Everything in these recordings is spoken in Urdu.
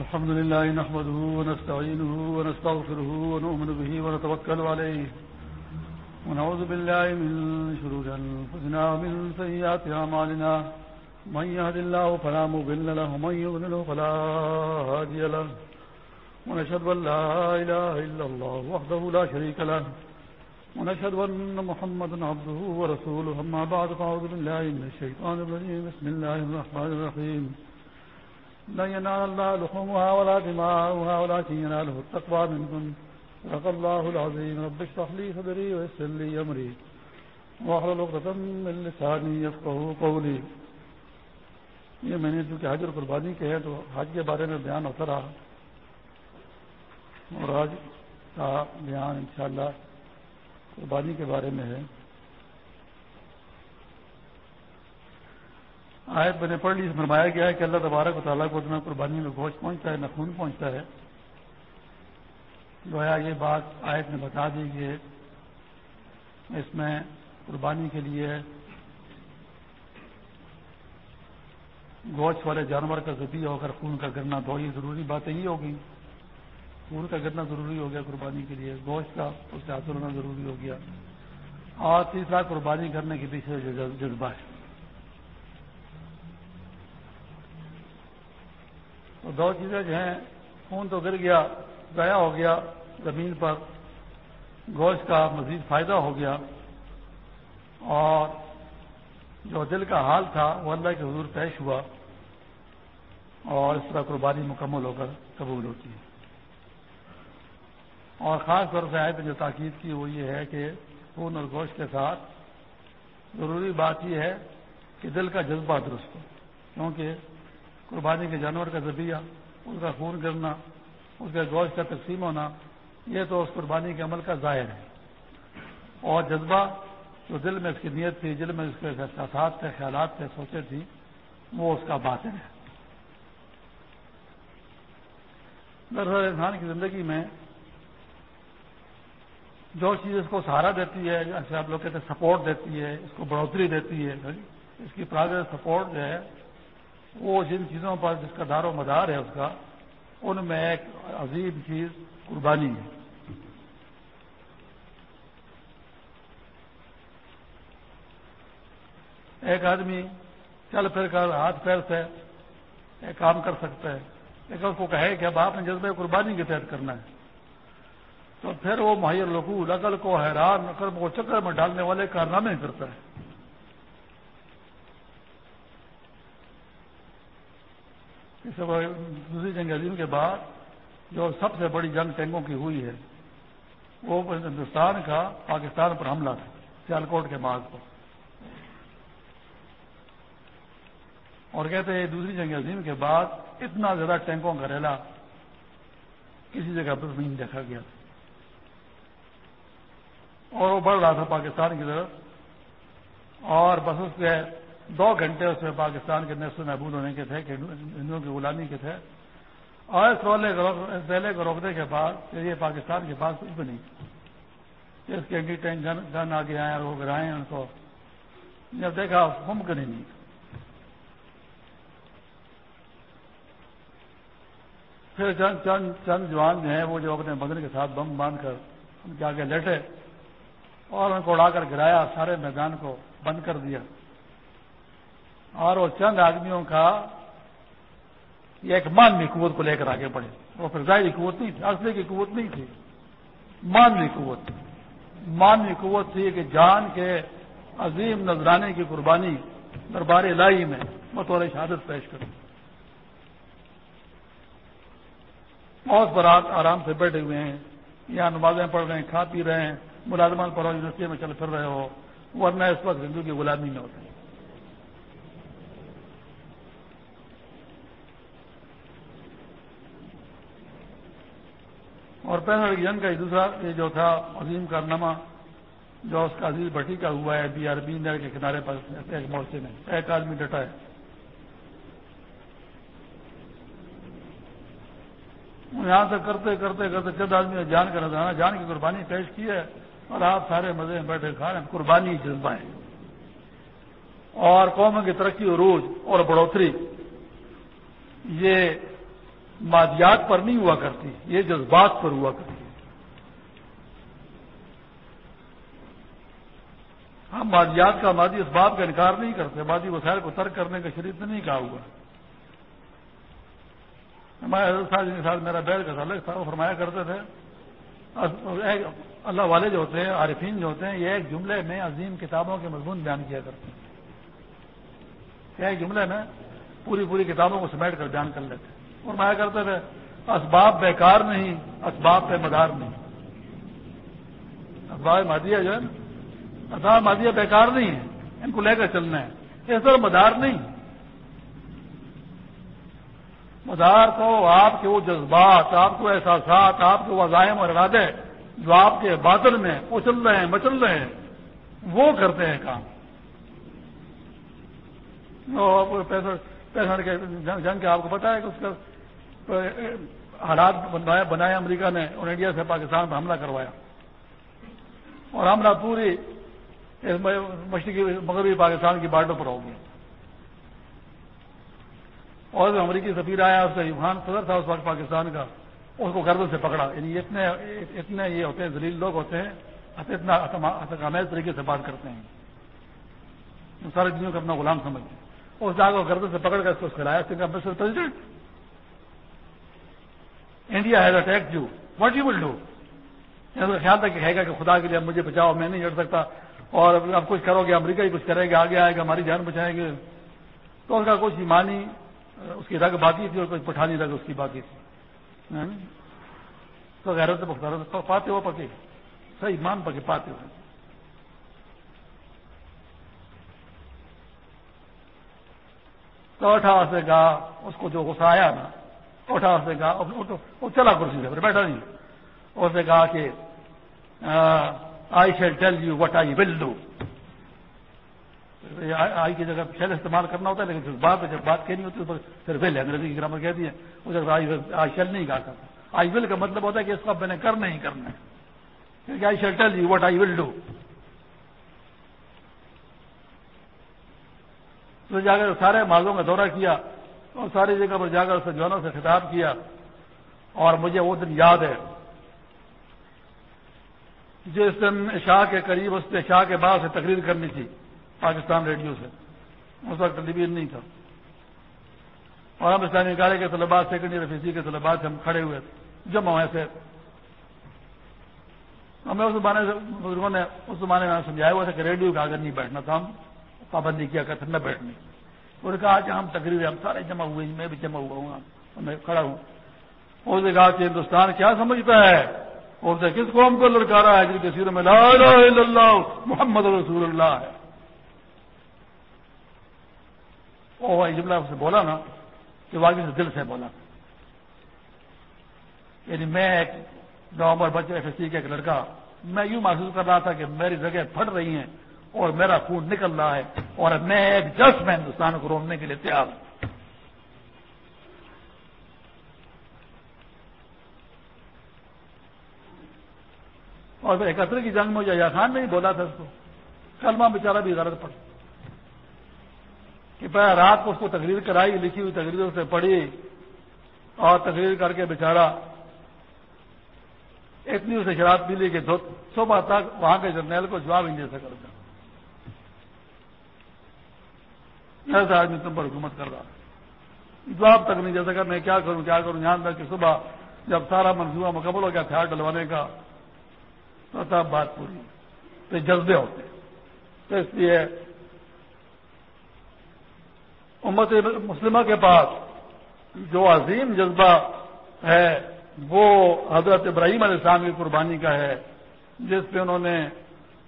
الحمد لله نحمده ونستعينه ونستغفره ونؤمن به ونتوكل عليه ونعوذ بالله من شرور أنفسنا ومن سيئات عمالنا من يهد الله فلا مضل له ومن يضلل فلا هادي له ونشهد أن لا إله إلا الله وحده لا شريك له ونشهد أن محمدا عبده ورسوله أما بعد فأعوذ بالله من الشيطان الرجيم بسم الله الرحمن الرحيم لا ينال الله لحومها ولا دماؤها ولكن يناله التقوى منكم. صدق الله العظيم. رب اشرح لي صدري ويسر لي أمري. واحلل عقدة من لساني يفقهوا قولي. یہ میں نے چونکہ حج اور قربانی کے ہیں تو حج کے بارے میں بیان ہوتا رہا. اور آج کا بیان انشاءاللہ قربانی کے بارے میں ہے. آیت میں نے پڑھ لی فرمایا گیا ہے کہ اللہ تبارک و تعالیٰ کو نہ قربانی میں گوشت پہنچتا ہے نہ خون پہنچتا ہے۔ گویا یہ بات آیت نے بتا دی کہ اس میں قربانی کے لیے گوشت والے جانور کا ذبی ہو کر خون کا گرنا دو ہی ضروری باتیں ہی ہوگی خون کا گرنا ضروری ہو گیا قربانی کے لیے، گوشت کا اس سے حاصل ہونا ضروری ہو گیا۔ اور تیسرا، قربانی کرنے کے پیچھے جذبہ ہے۔ تو دو چیزیں جو ہیں، خون تو گر گیا، ضائع ہو گیا زمین پر، گوشت کا مزید فائدہ ہو گیا اور جو دل کا حال تھا وہ اللہ کے حضور پیش ہوا اور اس طرح قربانی مکمل ہو کر قبول ہوتی ہے۔ اور خاص طور سے آئے جو تاکید کی وہ یہ ہے کہ خون اور گوشت کے ساتھ ضروری بات یہ ہے کہ دل کا جذبہ درست ہو، کیونکہ قربانی کے جانور کا ذبیہ اس کا خون گرنا، اس کے گوشت کا تقسیم ہونا، یہ تو اس قربانی کے عمل کا ظاہر ہے۔ اور جذبہ جو دل میں اس کی نیت تھی، دل میں اس کے احساسات تھے، خیالات تھے، سوچے تھی، وہ اس کا باطن ہے۔ دراصل انسان کی زندگی میں جو چیز اس کو سہارا دیتی ہے، جیسے آپ لوگ کہتے ہیں سپورٹ دیتی ہے، اس کو بڑھوتری دیتی ہے، اس کی پراگرس سپورٹ جو ہے وہ جن چیزوں پر جس کا دار و مدار ہے اس کا، ان میں ایک عظیم چیز قربانی ہے۔ ایک آدمی چل پھر کر، ہاتھ پیر سے ایک کام کر سکتا ہے، لیکن اس کو کہے کہ اب آپ نے جذبہ قربانی کے تحت کرنا ہے۔ تو پھر وہ مہیر لکو لگل کو حیران کر وہ چکر میں ڈالنے والے کارنامے کرتا ہے۔ دوسری جنگ عظیم کے بعد جو سب سے بڑی جنگ ٹینگوں کی ہوئی ہے، وہ ہندوستان کا پاکستان پر حملہ تھا، سیالکوٹ کے بعد پر اور کہتے ہیں دوسری جنگ عظیم کے بعد اتنا زیادہ ٹینکوں کا ریلا کسی جگہ پر نہیں دیکھا گیا اور وہ بڑھ رہا تھا پاکستان کی طرف۔ اور بس اس کے دو گھنٹے اس میں پاکستان کے نصف محبود ہونے کے تھے، کہ ہندوؤں کی غلامی کے تھے۔ اور اس اس ریلے کو روکنے کے بعد، یہ پاکستان کے پاس کچھ بھی نہیں۔ اس کے اینٹی ٹینک گن گن آگے آئے اور وہ گرائے ان کو۔ جب دیکھا، ممکن ہی نہیں۔ پھر چند چند چند جوان جو ہیں، وہ جو اپنے بدن کے ساتھ بم باندھ کر ان کے آگے لیٹے اور ان کو اڑا کر گرایا، سارے میدان کو بند کر دیا۔ اور وہ چند آدمیوں کا یہ ایک مانوی قوت کو لے کر آگے بڑھے۔ وہ پھر ظاہری قوت نہیں تھی، اصلی کی قوت نہیں تھی۔ مانوی قوت۔ تھی مانوی قوت تھی کہ جان کے عظیم نذرانے کی قربانی دربار لائی میں بطور شہادت پیش کروں بہت برات آرام سے بیٹھے ہوئے ہیں، یہاں نمازیں پڑھ رہے ہیں، کھا پی رہے ہیں ملازمان پڑھو یونیورسٹی میں چل پھر رہے ہو، ورنہ اس وقت ہندو کی غلامی میں ہوتے ہیں اور پہلے جنگ کا دوسرا یہ جو تھا عظیم کارنامہ جو اس کا عزیز بھٹی کا ہوا ہے، بی آر بی نر کے کنارے پر ایک مورچے میں، ایک آدمی ڈٹا ہے۔ یہاں سے کرتے کرتے کرتے چند آدمی نے جان کر نظرانہ، جان کی قربانی پیش کی ہے اور آپ سارے مزے میں بیٹھے کھا رہے ہیں، قربانی جذبہ ہے۔ اور قوم کی ترقی عروج اور بڑھوتری، یہ مادیات پر نہیں ہوا کرتی، یہ جذبات پر ہوا کرتی۔ ہم مادیات کا مادی اس بات کا انکار نہیں کرتے، مادی وسائل کو ترک کرنے کا شریف نے نہیں کہا ہوا۔ ہمارے حضرت صاحب میرا بیل کا الگ تھا، وہ فرمایا کرتے تھے اللہ والے جو ہوتے ہیں، عارفین جو ہوتے ہیں، یہ ایک جملے میں عظیم کتابوں کے مضمون بیان کیا کرتے ہیں۔ ایک جملے میں پوری پوری کتابوں کو سمیٹ کر بیان کر لیتے مایا کرتے تھے، اسباب بیکار نہیں، اسباب پہ مدار نہیں۔ اسباب مادیہ جو ہے اسباب مادیہ بیکار نہیں ہے، ان کو لے کر چلنا ہے۔ اس طرح مدار نہیں۔ مدار تو آپ کے وہ جذبات، آپ کو احساسات، آپ کے وظائم اور ارادے جو آپ کے باطل میں اچل رہے ہیں، مچل رہے ہیں، وہ کرتے ہیں کام۔ پیسہ کے جنگ کے آپ کو پتا ہے کہ اس کا حالات بنائے امریکہ نے اور انڈیا سے پاکستان پر حملہ کروایا۔ اور حملہ پوری مشرقی مغربی پاکستان کی بارڈر پر ہو گیا۔ اور جو امریکی سفیر آیا، اس کا یوہان صدر تھا اس وقت پاکستان کا، اس کو گردن سے پکڑا۔ یعنی اتنے اتنے یہ ہوتے ہیں، ذلیل لوگ ہوتے ہیں، اتنا اتنا طریقے سے بات کرتے ہیں۔ سارے دنوں کو اپنا غلام سمجھتے ہیں۔ اس جاگ کو گردن سے پکڑ کر اس کو کھلایا mister president India has attack you what you will do خیال تھا کہ کہے گا کہ خدا کے لیے مجھے بچاؤ، میں نہیں لڑ سکتا۔ اور اب کچھ کرو گے، امریکہ ہی کچھ کرے گا، آگے آئے گا، ہماری جان بچائیں گے۔ تو اس کا کچھ ایمانی، اس کی رگ باقی تھی اور کچھ پٹھانی رگ اس کی باقی تھی۔ ہاں جی؟ تو غیرت پاتے ہو پکے صحیح مان پکے پاتے ہو تو اٹھا سے کہا، اس کو جو غصہ آیا نا اٹھا سے کہا وہ چلا کرسی سے بیٹھا نہیں۔ اس نے کہا کہ I shall tell you what I will do I کی جگہ شیل استعمال کرنا ہوتا ہے، لیکن بات جب بات کہنی ہوتی ہے پھر ول انگریزی کی گرامر کہتی ہے۔ اس جگہ آئی شیل نہیں کہا کرتا۔ آئی ول کا مطلب ہوتا ہے کہ اس کو میں نے کر نہیں کرنا ہے۔ I shall tell you what I will do تو جا کر سارے ماضوں کا دورہ کیا۔ اور ساری جگہ پر جا کر اسے جوانوں سے خطاب کیا اور مجھے وہ دن یاد ہے جس دن شاہ کے قریب اس نے شاہ کے بعد سے تقریر کرنی تھی پاکستان ریڈیو سے۔ اس وقت ٹیلی نہیں تھا۔ اور ہم اسلامی کالج کے طلبات سیکنڈ ایئر فیسی کے طلبات سے ہم کھڑے ہوئے جمع ہوئے تھے۔ ہمیں اس زمانے سے بزرگوں نے اس زمانے میں سمجھایا ہوا تھا کہ ریڈیو کے آگے نہیں بیٹھنا تھا۔ ہم پابندی کیا کرتے میں بیٹھنے۔ انہوں نے کہا آج ہم تقریر ہم سارے جمع ہوئے میں بھی جمع ہوا ہوں میں کھڑا ہوں۔ اس نے کہا کہ ہندوستان کیا سمجھتا ہے؟ اور سے کس قوم کو لڑکا رہا ہے جن کے سیر میں لا الہ الا اللہ، محمد رسول اللہ ہے؟ وہ جملہ سے بولا نا، کہ واقعی سے دل سے بولا۔ یعنی میں ایک نومبر بچے ایف ایس سی کا ایک لڑکا، میں یوں محسوس کر رہا تھا کہ میری جگہ پھٹ رہی ہیں۔ اور میرا خون نکل رہا ہے اور میں ایک جس میں ہندوستان کو روکنے کے لیے تیار ہوں۔ اور اکتر کی جنگ میں یا خان نے ہی بولا تھا اس کو۔ کلمہ بیچارہ بھی غلط پڑ کہ پہلے رات کو اس کو تقریر کرائی، لکھی ہوئی تقریر سے پڑھی اور تقریر کر کے بیچارہ اتنی اسے شراب پی لی کہ صبح تک وہاں کے جرنیل کو جواب ہی دے سکتا ایسا آدمی تم پر حکومت کر رہا جواب تک نہیں جیسا کہ میں کیا کروں کیا کروں؟ یہاں تک کہ صبح جب سارا منصوبہ مکمل ہو گیا ہتھیار ڈلوانے کا، تو تب بات پوری تو جذبے ہوتے تو اس لیے امت مسلمہ کے پاس جو عظیم جذبہ ہے، وہ حضرت ابراہیم علیہ السلام کی قربانی کا ہے، جس پہ انہوں نے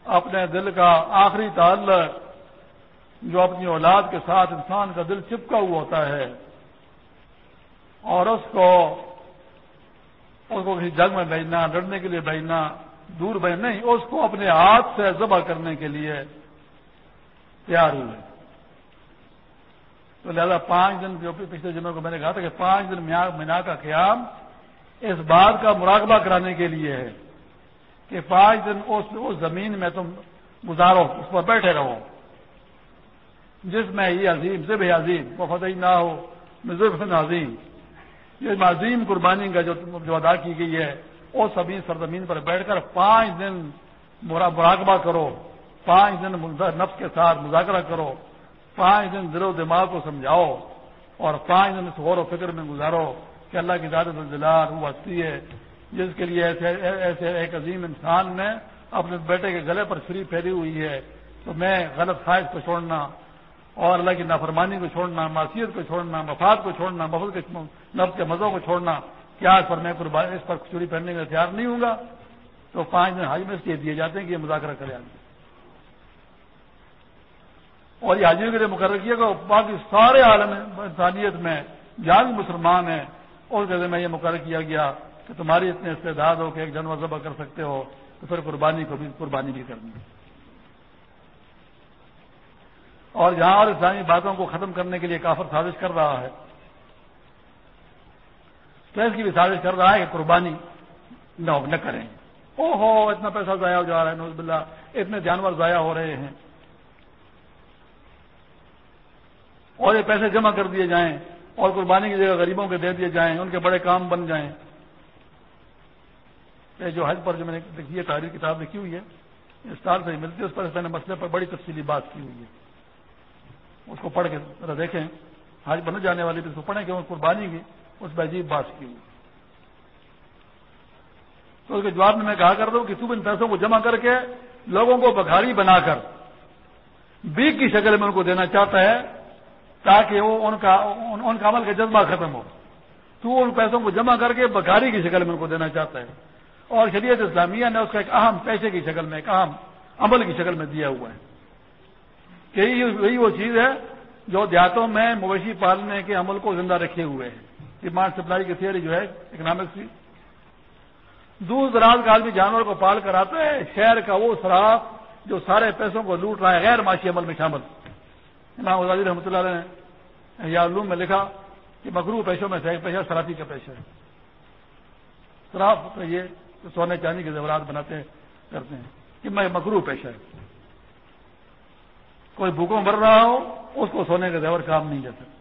اپنے دل کا آخری تعلق جو اپنی اولاد کے ساتھ انسان کا دل چپکا ہوا ہوتا ہے اور اس کو اس کو کسی جنگ میں بھیجنا، لڑنے کے لیے بھیجنا دور بھیج نہیں، اس کو اپنے ہاتھ سے ذبح کرنے کے لیے تیار ہوئے۔ تو لہذا پانچ دن جو پچھلے دنوں کو میں نے کہا تھا کہ پانچ دن مینا کا قیام اس بات کا مراقبہ کرانے کے لیے ہے کہ پانچ دن اس زمین میں تم گزارو، اس پر بیٹھے رہو۔ جس میں یہ عظیم ضب عظیم، وہ فتح نہ ہو ضب عظیم یہ معظیم قربانی کا جو ادا کی گئی ہے، وہ سبھی سرزمین پر بیٹھ کر پانچ دن مراقبہ کرو، پانچ دن نفس کے ساتھ مذاکرہ کرو، پانچ دن دل و دماغ کو سمجھاؤ، اور پانچ دن اس غور و فکر میں گزارو کہ اللہ کی زیادہ دلال وہ ہستی ہے، جس کے لیے ایسے ایسے ایک عظیم انسان نے اپنے بیٹے کے گلے پر فری پھیری ہوئی ہے۔ تو میں غلط خواہش کو چھوڑنا اور اللہ کی نافرمانی کو چھوڑنا، معصیت کو چھوڑنا، مفاد کو چھوڑنا مفل کے نفس کے مزوں کو چھوڑنا کیا اس پر میں اس پر چوری پہننے کا تیار نہیں ہوں گا، تو پانچ دن حاج میں اس لیے دیے جاتے ہیں کہ یہ مذاکرہ کرے آدمی۔ اور یہ حاجیوں کے لیے مقرر کیا گیا، باقی سارے عالم انسانیت میں جہاں بھی مسلمان ہیں اس جگہ میں یہ مقرر کیا گیا کہ تمہاری اتنے استعداد ہو کہ ایک جانور ذبح کر سکتے ہو، تو پھر قربانی کو بھی قربانی بھی کرنی۔ ہے اور جہاں اور اسلامی باتوں کو ختم کرنے کے لیے کافر سازش کر رہا ہے۔ تو اس کی بھی سازش کر رہا ہے کہ قربانی نہ کریں۔ او ہو اتنا پیسہ ضائع ہو جا رہا ہے، نوز بلّہ اتنے جانور ضائع ہو رہے ہیں۔ اور یہ پیسے جمع کر دیے جائیں، اور قربانی کی جگہ غریبوں کے دے دیے جائیں، ان کے بڑے کام بن جائیں۔ یہ جو حج پر جو میں نے دیکھی ہے تاریخ کتاب لکھی ہوئی ہے اسٹار سے ملتی ہے، اس پر میں نے مسئلے پر بڑی تفصیلی بات کی ہوئی ہے۔ اس کو پڑھ کے ذرا دیکھیں۔ حج بن جانے والی بھی اس کو پڑھیں کہ قربانی کی، اس پہ عجیب بات کی ہوئی۔ تو اس کے جواب میں میں کہا کرتا ہوں کہ تم ان پیسوں کو جمع کر کے لوگوں کو بخاری بنا کر بیگ کی شکل میں ان کو دینا چاہتا ہے تاکہ وہ ان کا ان کا عمل کا جذبہ ختم ہو۔ تو ان پیسوں کو جمع کر کے بکاری کی شکل میں ان کو دینا چاہتا ہے۔ اور شریعت اسلامیہ نے اس کا ایک اہم پیسے کی شکل میں، ایک اہم عمل کی شکل میں دیا ہوا ہے۔ کہ یہی وہ چیز ہے جو دیہاتوں میں مویشی پالنے کے عمل کو زندہ رکھے ہوئے ہیں۔ ڈیمانڈ سپلائی کی تھیوری جو ہے، اکنامکس کی۔ دور دراز کا آدمی جانور کو پال کر آتا ہے، شہر کا وہ شراف جو سارے پیسوں کو لوٹ رہا ہے، غیر معاشی عمل میں شامل۔ امام غزالی رحمۃ اللہ علیہ نے یا علوم میں لکھا کہ مغرو پیشوں میں سے ایک پیشہ سرافی کا پیشہ ہے۔ سراف یہ سونے چاندی کے زیورات بناتے کرتے ہیں کہ میں مغرو پیشہ ہے۔ کوئی بھوکوں مر رہا ہو، اس کو سونے کا زیور کام نہیں جا سکتا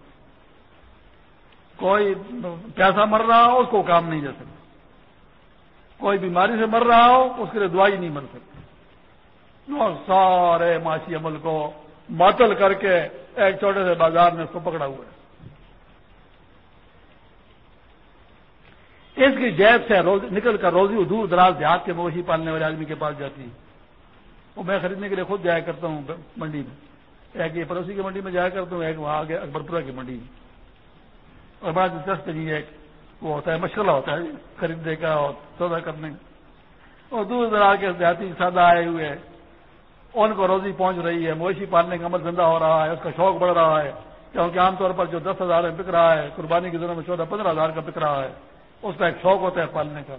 کوئی پیاسا مر رہا ہو، اس کو کام نہیں جا سکتا کوئی بیماری سے مر رہا ہو، اس کے لیے دعائی نہیں مر سکتی اور سارے معاشی عمل کو معطل کر کے ایک چھوٹے سے بازار میں اس کو پکڑا ہوا ہے۔ اس کی جیب سے روز، نکل کر روزی دور دراز دیہات کے مویشی پالنے والے آدمی کے پاس جاتی ہے وہ میں خریدنے کے لیے خود جایا کرتا ہوں منڈی میں۔ ایک یہ پڑوسی کی منڈی میں جایا کرتا ہوں، ایک وہاں آگے اکبرپورہ کی منڈی میں۔ اور بڑا دلچسپ جی ایک وہ ہوتا ہے، مشغلہ ہوتا ہے خریدنے کا اور سودا کرنے کا۔ اور دور دراز کے دیہاتی سادہ آئے ہوئے ان کو روزی پہنچ رہی ہے، مویشی پالنے کا عمل زندہ ہو رہا ہے، اس کا شوق بڑھ رہا ہے۔ کیونکہ عام طور پر جو دس ہزار میں بک رہا ہے، قربانی کے دنوں میں چودہ پندرہ ہزار کا بک رہا ہے، اس کا ایک شوق ہوتا ہے پالنے کا۔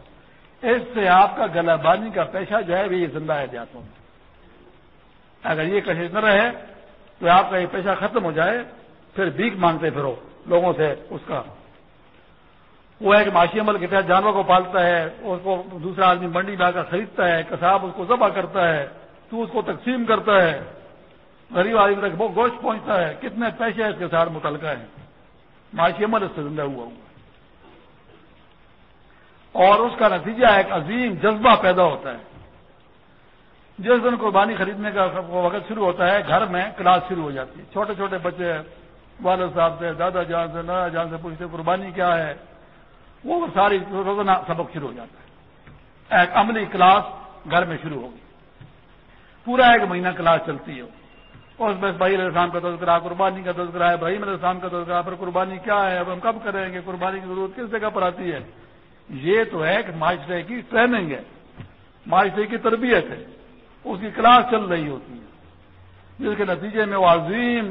اس سے آپ کا گلا بانی کا پیشہ جو ہے یہ زندہ ہے دیہاتوں میں۔ اگر یہ کشش نہ رہے، تو آپ کا یہ پیشہ ختم ہو جائے، پھر بھیک مانگتے پھرو لوگوں سے اس کا۔ وہ ایک معاشی عمل کے تحت جانور کو پالتا ہے، اس کو دوسرا آدمی منڈی لا کر خریدتا ہے، کساب اس کو ذبح کرتا ہے، تو اس کو تقسیم کرتا ہے۔ غریب آدمی تک وہ گوشت پہنچتا ہے۔ کتنے پیسے اس کے ساتھ متعلقہ ہیں۔ معاشی عمل اس سے زندہ ہوا ہوا اور اس کا نتیجہ ایک عظیم جذبہ پیدا ہوتا ہے۔ جس دن قربانی خریدنے کا وقت شروع ہوتا ہے، گھر میں کلاس شروع ہو جاتی ہے۔ چھوٹے چھوٹے بچے، والد صاحب سے، دادا جان سے، نانا جان سے پوچھتے قربانی کیا ہے؟ وہ ساری روزانہ سبق شروع ہو جاتا ہے۔ ایک عملی کلاس گھر میں شروع ہوگی۔ پورا ایک مہینہ کلاس چلتی ہے اس میں بھائی علیہ السلام کا تذکرہ قربانی کا تذکرہ ہے بھائی علیہ السلام کا تذکرہ پھر قربانی کیا ہے؟ اب ہم کب کریں گے؟ قربانی کی ضرورت کس جگہ پر آتی ہے؟ یہ تو ہے کہ معاشرے کی ٹریننگ ہے۔ معاشرے کی تربیت ہے۔ اس کی کلاس چل رہی ہوتی ہے۔ جس کے نتیجے میں وہ عظیم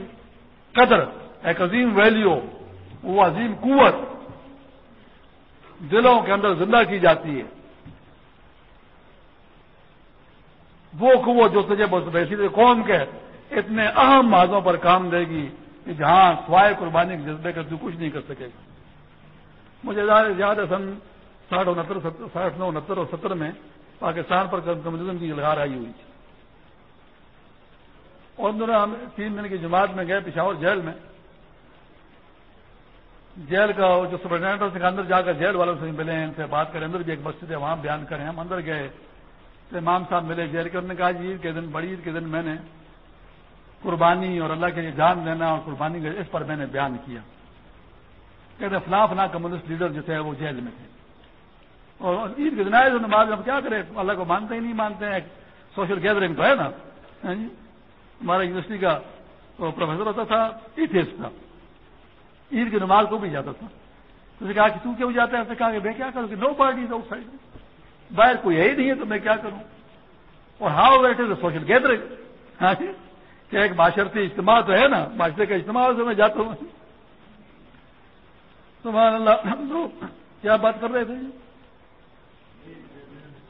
قدر، ایک عظیم ویلیو وہ عظیم قوت دلوں کے اندر زندہ کی جاتی ہے۔ وہ قوت جو تجھے ویسی قوم کے اتنے اہم مادوں پر کام دے گی کہ جہاں سوائے قربانی کے جذبے کا تو کچھ نہیں کر سکے گا۔ مجھے یاد ہے سن ساٹھ انہتر ساٹھ نو انہتر اور ستر میں پاکستان پر کمیونزم کی لگار آئی ہوئی تھی۔ اور دونوں ہم تین دن کی جماعت میں گئے پشاور جیل میں۔ جیل کا جو سپرنٹینڈنٹ سے اندر جا کر جیل والوں سے ملے ہیں، ان سے بات کریں۔ اندر بھی ایک مسجد ہے، وہاں بیان کریں۔ ہم اندر گئے۔ تو امام صاحب ملے جیل کے، انہوں نے کہا جی عید کے دن، بڑی عید کے دن میں نے قربانی اور اللہ کے لیے جان دینا اور قربانی اس پر میں نے بیان کیا۔ کہتے فلاں فلاں کمیونسٹ لیڈر جو تھے وہ جیل میں تھے۔ اور عید کے دن آئے نماز ہم کیا کریں؟ اللہ کو مانتے ہی نہیں مانتے ہیں. سوشل گیدرنگ تو ہے نا؟ ہاں جی؟ ہمارا یونیورسٹی کا پروفیسر ہوتا تھا ایتھیس تھا۔ عید کی نماز کو بھی جاتا تھا۔ اس نے کہا کہ تو کیوں جاتا ہے؟ کہا کہ میں کیا کروں کہ نو پارٹی آؤٹ سائڈ۔ باہر کوئی ہے ہی نہیں ہے تو میں کیا کروں؟ اور how wet is a social gathering. ہاں جی؟ کہ ایک معاشرتی اجتماع تو ہے نا؟ معاشرے کا اجتماع سے میں جاتا ہوں۔ سبحان اللہ کیا بات کر رہے تھے جی؟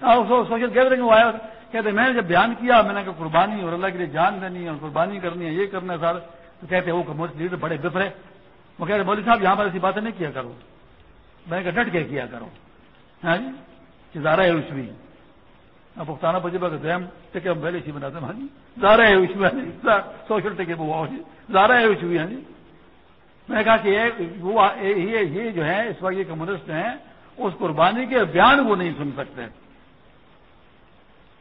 سوشل گیدرنگ آیا کہتے میں نے جب بیان کیا، میں نے کہا، قربانی، اور اللہ کے لیے جان دینی اور قربانی کرنی ہے، یہ کرنا ہے سارا تو کہتے وہ کمرس لیڈر بڑے بفرے۔ وہ کہتے مولوی صاحب، یہاں پر ایسی باتیں نہیں کیا کرو۔ میں نے کہا، ڈٹ کے کیا کرو۔ ہاں جی؟ زارہ ہے اسوی اب پختانہ پجیبا کا دیم ٹکے ہم پہلے اسی بناتے ہیں۔ ہاں جی؟ زارہ ہے اسوی ہاں جی؟ سوشل ٹکے وہ ہاں جی؟ زارہ ہے اسوی ہاں جی؟ میں نے کہا کہ یہ جو ہے، اس وقت یہ کمیونسٹ ہیں، اس قربانی کے بیان وہ نہیں سن سکتے۔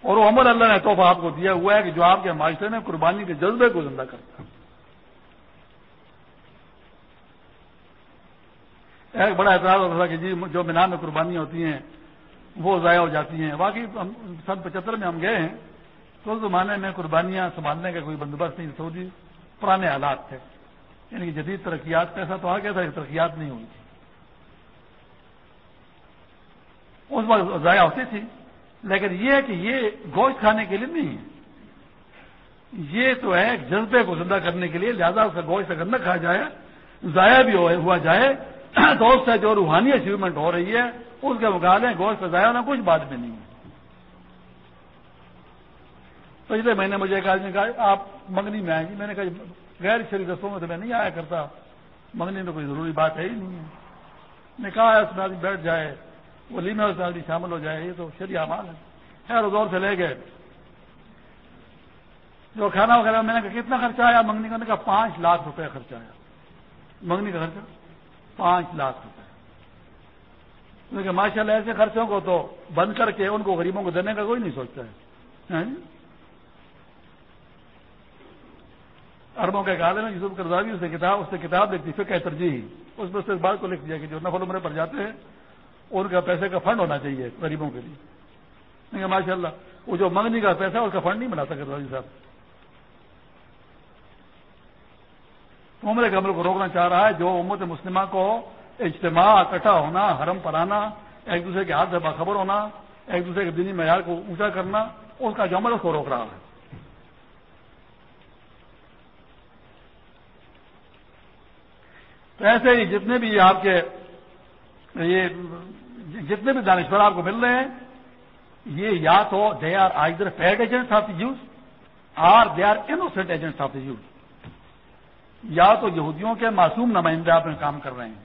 اور وہ عمر اللہ نے تحفہ آپ کو دیا ہوا ہے کہ جو آپ کے معاشرے میں قربانی کے جذبے کو زندہ کرتا ہے۔ ایک بڑا اعتراض ہوتا تھا کہ جی جو مینا میں قربانیاں ہوتی ہیں، وہ ضائع ہو جاتی ہیں۔ باقی سن پچہتر میں ہم گئے ہیں، تو اس زمانے میں قربانیاں سنبھالنے کا کوئی بندوبست نہیں، سعودی پرانے حالات تھے۔ یعنی کہ جدید ترقیات پیسہ تو آ گیا تھا ترقیات نہیں ہوئی تھی۔ اس وقت ضائع ہوتی تھی۔ لیکن یہ کہ یہ گوشت کھانے کے لیے نہیں ہے۔ یہ تو ہے جذبے کو زندہ کرنے کے لیے، لہٰذا اس کا گوشت اگر نہ کھا جائے، ضائع بھی ہوا جائے، تو اس سے جو روحانی اچیومنٹ ہو رہی ہے، اس کے مقابلے گوشت ضائع ہونا کچھ بات بھی نہیں ہے۔ پچھلے مہینے مجھے ایک آدمی کہا، آپ منگنی میں آئیں گی۔ میں نے کہا، غیر شریف رسوں میں تو میں نہیں آیا کرتا۔ منگنی میں کوئی ضروری بات ہے ہی نہیں ہے۔ نے کہا، اس میں آدمی بیٹھ جائے۔ ولی میں اس میں آدمی شامل ہو جائے، یہ تو شریع مال ہے۔ خیر دور سے لے گئے۔ جو کھانا وغیرہ میں نے کہا، کتنا خرچہ آیا؟ منگنی کا نے کہا، پانچ لاکھ روپے خرچہ آیا۔ منگنی کا خرچہ؟ پانچ لاکھ روپے۔ کیونکہ ماشاء اللہ ایسے خرچوں کو تو بند کر کے ان کو غریبوں کو دینے کا کوئی نہیں سوچتا ہے۔ ہاں جی؟ اربوں کے کہا میں یوسف کرزاوی اس نے کتاب، اس نے کتاب لکھتی فکر ترجیح۔ اس میں اس بات کو لکھ دیا کہ جو نفل عمرے پر جاتے ہیں ان کا پیسے کا فنڈ ہونا چاہیے غریبوں کے لیے۔ ماشاء اللہ وہ جو منگنی کا پیسہ اس کا فنڈ نہیں بنا سکتا صاحب۔ عمر کے عمل کو روکنا چاہ رہا ہے، جو امت مسلمہ کو اجتماع، اکٹھا ہونا، حرم پر آنا، ایک دوسرے کے ہاتھ سے باخبر ہونا، ایک دوسرے کے دینی معیار کو اونچا کرنا، اس کا جو عمل اس کو روک رہا ہے۔ تو ایسے ہی جتنے بھی آپ کے یہ جتنے بھی دانشور آپ کو مل رہے ہیں، یہ یا تو they are either paid agents of the Jews are they are innocent agents of the Jews یا تو یہودیوں کے معصوم نمائندے آپ میں کام کر رہے ہیں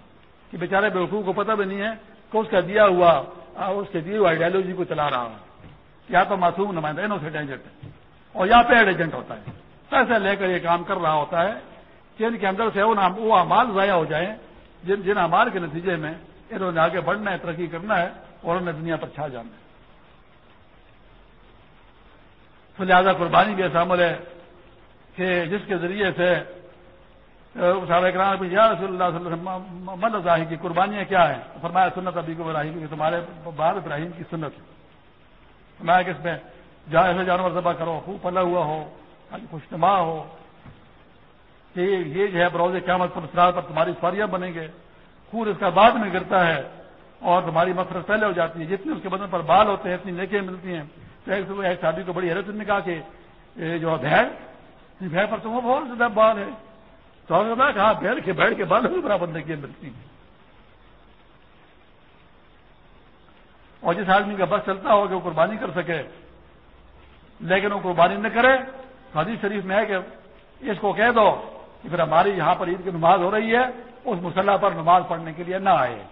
کہ بیچارے بیوقوف کو پتہ بھی نہیں ہے کہ اس کا دیا ہوا اس کے دیے آئیڈیالوجی کو چلا رہا ہے۔ یا تو معصوم نمائندہ انوسینٹ ایجنٹ ہے اور یا پیڈ ایجنٹ ہوتا ہے۔ پیسے لے کر یہ کام کر رہا ہوتا ہے کہ ان کے اندر سے وہ امال ضائع ہو جائیں جن جن امال کے نتیجے میں انہوں نے آگے بڑھنا ہے، ترقی کرنا ہے اور انہوں نے دنیا پر چھا جانا ہے۔ تو لہٰذا قربانی بھی ایسا عمل ہے کہ جس کے ذریعے سے اکرام یا رسول اللہ صلی اللہ علیہ وسلم من کی قربانیاں کیا ہیں؟ فرمایا، سنت ابھی کو ابراہیم کی تمہارے بار ابراہیم کی سنت فرمایا کہ اس میں جہاں ایسے جانور ذبح کرو، خوب پلا ہوا ہو خوشنما ہو۔ کہ یہ جو ہے، بروز قیامت پر، اسرار پر تمہاری سواریاں بنیں گے۔ خون اس کا بعد میں گرتا ہے اور تمہاری مفرت پہلے ہو جاتی ہے۔ جتنی اس کے بدن پر بال ہوتے ہیں، اتنی نیکیں ملتی ہیں۔ تو ایک ایک شادی کو بڑی حیرت نے کہا کہ جو بھیڑ بھیڑ پر تو وہ بہت زیادہ بال ہے۔ تو کہا ہاں، بھیڑ کے بیٹھ کے بال بھی برابر نیکیاں ملتی ہیں۔ اور جس آدمی کا بس چلتا ہو کہ وہ قربانی کر سکے، لیکن وہ قربانی نہ کرے حدیث شریف میں ہے کہ اس کو کہہ دو کہ پھر ہماری یہاں پر عید کی نماز ہو رہی ہے اس مسلح پر نماز پڑھنے کے لیے نہ آئے۔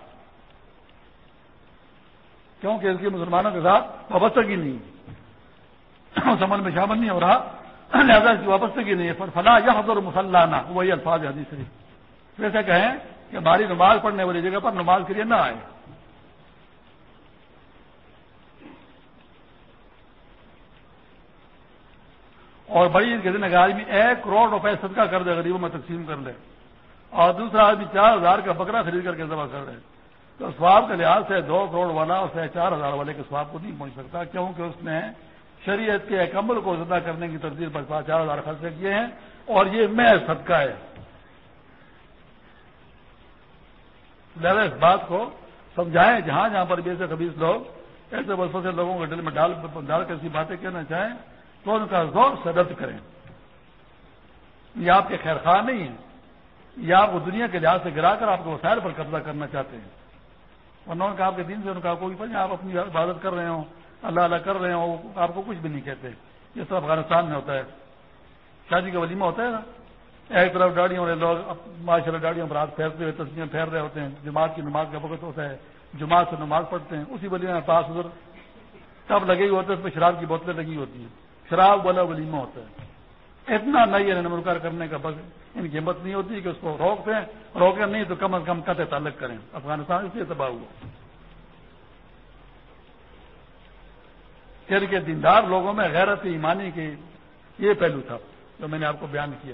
کیونکہ اس کی مسلمانوں کے ساتھ وابستگی نہیں۔ اس عمل میں شامل نہیں ہو رہا۔ لہٰذا اس کی وابستگی نہیں ہے۔ پر فلاح یا حضر مسلح نہ وہی الفاظ حدیث شریف ویسے کہیں کہ ہماری نماز پڑھنے والی جگہ پر نماز کے لیے نہ آئے۔ اور بڑی عید کے دن اگر آدمی ایک کروڑ روپے صدقہ کر دے، غریبوں میں تقسیم کر لے اور دوسرا آدمی چار ہزار کا بکرا خرید کر کے جمع کر دے تو سواب کے لحاظ سے دو کروڑ والا اسے چار ہزار والے کے سواب کو نہیں پہنچ سکتا، کیونکہ اس نے شریعت کے ایک عمل کو زدہ کرنے کی ترجیح پر چار ہزار خرچے کیے ہیں، اور یہ میں صدقہ ہے۔ لہذا اس بات کو سمجھائیں، جہاں جہاں پر بھی ایسے خبیص لوگ، ایسے برسوں سے لوگوں کے دل میں ڈال ڈال کر ایسی باتیں کہنا چاہیں تو ان کا زور سے رد کریں۔ یہ آپ کے خیر خواہ نہیں ہیں۔ یہ آپ کو دنیا کے لحاظ سے گرا کر آپ کو وسائل پر قبضہ کرنا چاہتے ہیں۔ ورنہ ان کا آپ کے دن سے ان کا کوئی پتہ آپ اپنی عبادت کر رہے ہوں، اللہ اللہ کر رہے ہوں آپ کو کچھ بھی نہیں کہتے۔ یہ سب افغانستان میں ہوتا ہے۔ شادی کا ولیمہ ہوتا ہے نا۔ ایک طرف ڈاڑیوں والے لوگ ماشاء اللہ ڈاڑیوں پر ہاتھ پھیرتے ہوئے تصویریں پھیر رہے ہوتے ہیں۔ جماعت کی نماز کا وقت ہوتا ہے، جماعت سے نماز پڑھتے ہیں۔ اسی ولیمے میں پاس ادھر تب لگے ہوئے ہوتے ہیں، اس میں شراب کی بوتلیں لگی ہوتی ہیں۔ شراب والا ولیمہ ہوتا ہے۔ اتنا نہیں ہے نمرکار کرنے کا بس ان کی ہمت نہیں ہوتی کہ اس کو روکتے ہیں روکیں نہیں تو کم از کم قطع تعلق کریں۔ افغانستان اس لیے تباہ ہوا۔ پھر کے دیندار لوگوں میں غیرت ایمانی کی یہ پہلو تھا جو میں نے آپ کو بیان کیا۔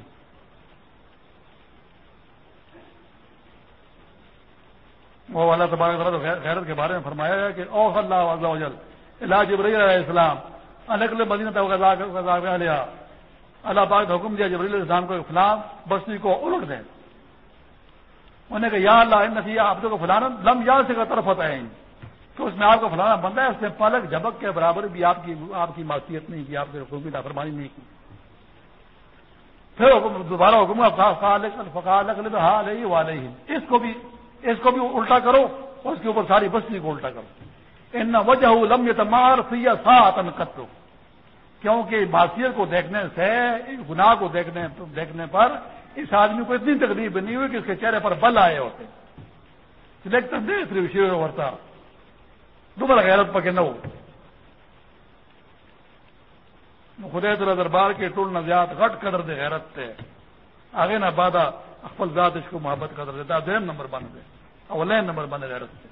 وہ اللہ تبارک غیرت کے بارے میں فرمایا ہے کہ اوہ اللہ علاج علیہ السلام الگ مدینہ لیا اللہ پاک نے حکم دیا جبریل السلام کو فلاں بستی کو الٹ دیں۔ انہوں نے کہا، یا اللہ نسی آپ کو فلانا، لم یا سے کا طرف ہوتا ہے تو اس میں آپ کو فلانا بندہ ہے، اس نے پالک جھبک کے برابر بھی آپ کی آپ کی معصیت نہیں کی، آپ کے حکم کی لاپرواہی نہیں کی۔ پھر دوبارہ حکم والے اس کو بھی، اس کو بھی الٹا کرو، اور اس کے اوپر ساری بستی کو الٹا کرو۔ ان وجہ لم تمار سیا سا قتل کیونکہ معاشیت کو دیکھنے سے، گناہ کو دیکھنے دیکھنے پر اس آدمی کو اتنی تکلیف نہیں ہوئی کہ اس کے چہرے پر بل آئے ہوتے۔ سلیکٹن دے صرف ورتا دوبارہ غیرت پکے نہ ہو۔ خدے تو دربار کے ٹول نہ زیادہ گٹ قدر دے غیرت تھے آگے نہ بادہ افل ذات اس کو محبت قدر دیتا دین نمبر بن دے۔ اولین نمبر بنے غیرت سے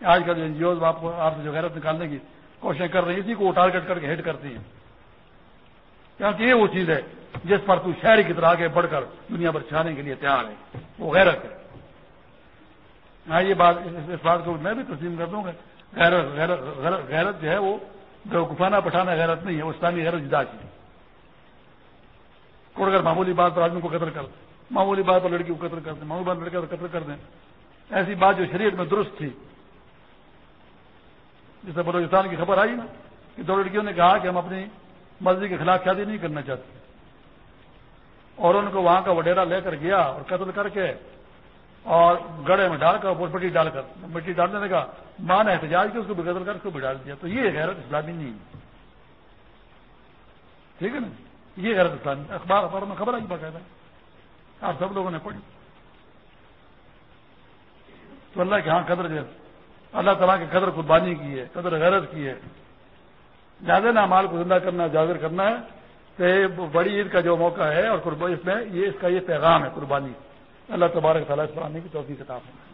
آج کل جو این جی اوز آپ سے جو غیرت نکالنے کی کوششیں کر رہی اسی کو ٹارگیٹ کر کے ہٹ کرتی ہیں۔ کیونکہ یہ وہ چیز ہے جس پر تو شہری کی طرح آگے بڑھ کر دنیا پر چھانے کے لیے تیار ہے۔ وہ غیرت ہے۔ ہاں یہ بات اس بات کو میں بھی تسلیم کر دوں گا۔ غیرت غیرت جو ہے وہ گفانہ پٹھانا غیرت نہیں ہے، وہ اسلامی غیرت جدا کی کوڑ کر معمولی بات پر آدمی کو قتل کر معمولی بات پر لڑکی کو قتل کر دیں، معمولی بات لڑکے کو قتل کر دیں، ایسی بات جو شریعت میں درست تھی جسے بلوچستان کی خبر آئی نا کہ دو لڑکیوں نے کہا کہ ہم اپنی مرضی کے خلاف شادی نہیں کرنا چاہتے۔ اور ان کو وہاں کا وڈیرا لے کر گیا اور قتل کر کے اور گڑے میں ڈال کر مٹی ڈال کر مٹی ڈالنے لگا۔ ماں نے احتجاج کیا، اس کو بھی قتل کر اس کو بھی ڈال دیا۔ تو یہ غیرت اسلامی نہیں ٹھیک ہے نا؟ یہ غیرت اسلامی اخبار اخبار میں خبر آئی باقاعدہ۔ آپ سب لوگوں نے پڑھی۔ تو اللہ کے ہاں قدر جو اللہ تعالیٰ کی قدر قربانی کی ہے، قدر غیرت کی ہے۔ زیادہ نا مال کو زندہ کرنا، جاگر کرنا ہے تو بڑی عید کا جو موقع ہے اور اس میں یہ اس کا یہ پیغام ہے قربانی۔ اللہ تبارک تعالیٰ اس پر آنے کی توفیق کتاب ہے